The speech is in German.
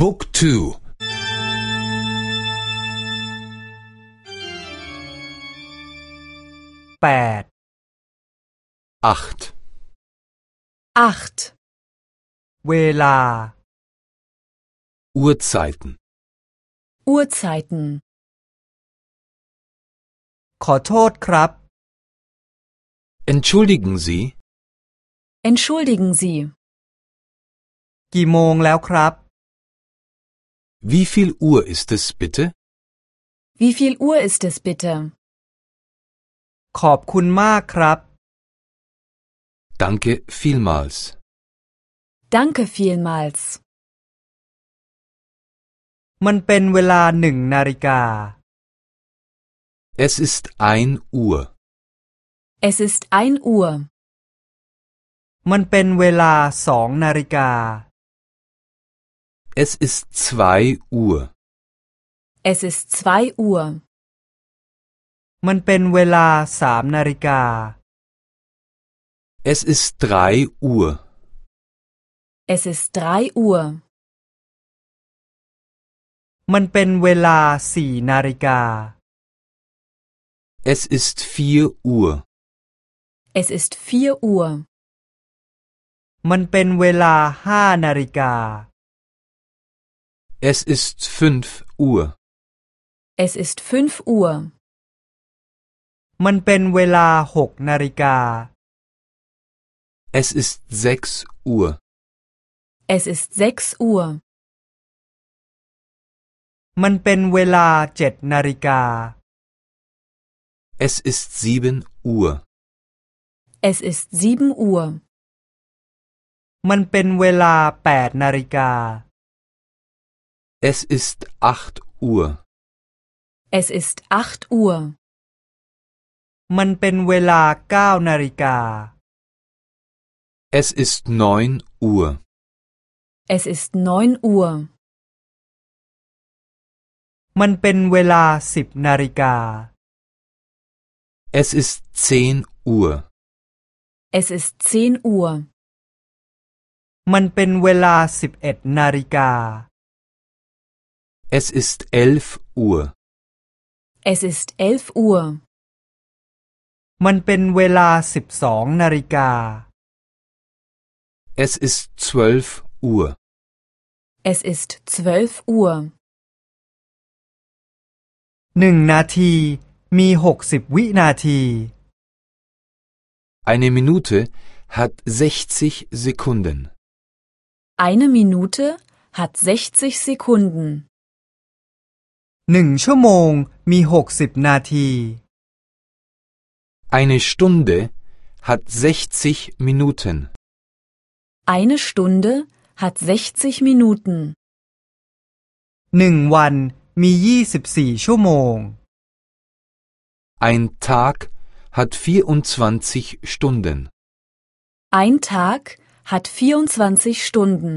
บุ๊กทู แปด acht acht, เวลา Uhrzeiten Uhrzeiten. ขอโทษครับ Entschuldigen Sie Entschuldigen Sie, กี่โมงแล้วครับ wie viel Uhr ist es bitte wie viel Uhr ist es bitte? ขอบคุณมากครับ Danke vielmals Danke vielmals. มันเป็นเวลาหนึ่งนาฬิกา Es ist ein Uhr Es ist ein Uhr. มันเป็นเวลาสองนาฬิกา Es ist zwei Uhr Es ist zwei Uhr. มันเป็นเวลาสามนาฬิกา Es ist drei Uhr Es ist drei Uhr. มันเป็นเวลาสี่นาฬิกา Es ist vier Uhr Es ist vier Uhr. มันเป็นเวลาห้านาฬิกา Es ist fünf Uhr Es ist fünf Uhr. มันเป็นเวลาหกนาฬิกา Es ist sechs Uhr Es ist sechs Uhr. มันเป็นเวลาเจ็ดนาฬิกา Es ist sieben Uhr Es ist sieben Uhr. มันเป็นเวลาแปดนาฬิกา Es ist acht Uhr Es ist acht Uhr. มันเป็นเวลาเก้านาฬิกา Es ist neun Uhr Es ist neun Uhr. มันเป็นเวลาสิบนาฬิกา Es ist zehn Uhr Es ist zehn Uhr. มันเป็นเวลาสิบเอ็ดนาฬิกา Es ist elf Uhr Es ist elf Uhr. มันเป็นเวลาสิบสองนาฬิกา Es ist zwölf Uhr Es ist zwölf Uhr. หนึ่งนาทีมีหกสิบวินาที Eine Minute hat 60 Sekunden. Eine Minute hat 60 Sekunden. หนึ่งชั่วโมงมีหกสิบนาที Eine Stunde hat 60 Minuten. Eine Stunde hat 60 Minuten. หนึ่งวันมียี่สิบสี่ชั่วโมง Ein Tag hat 24 Stunden. Ein Tag hat 24 Stunden.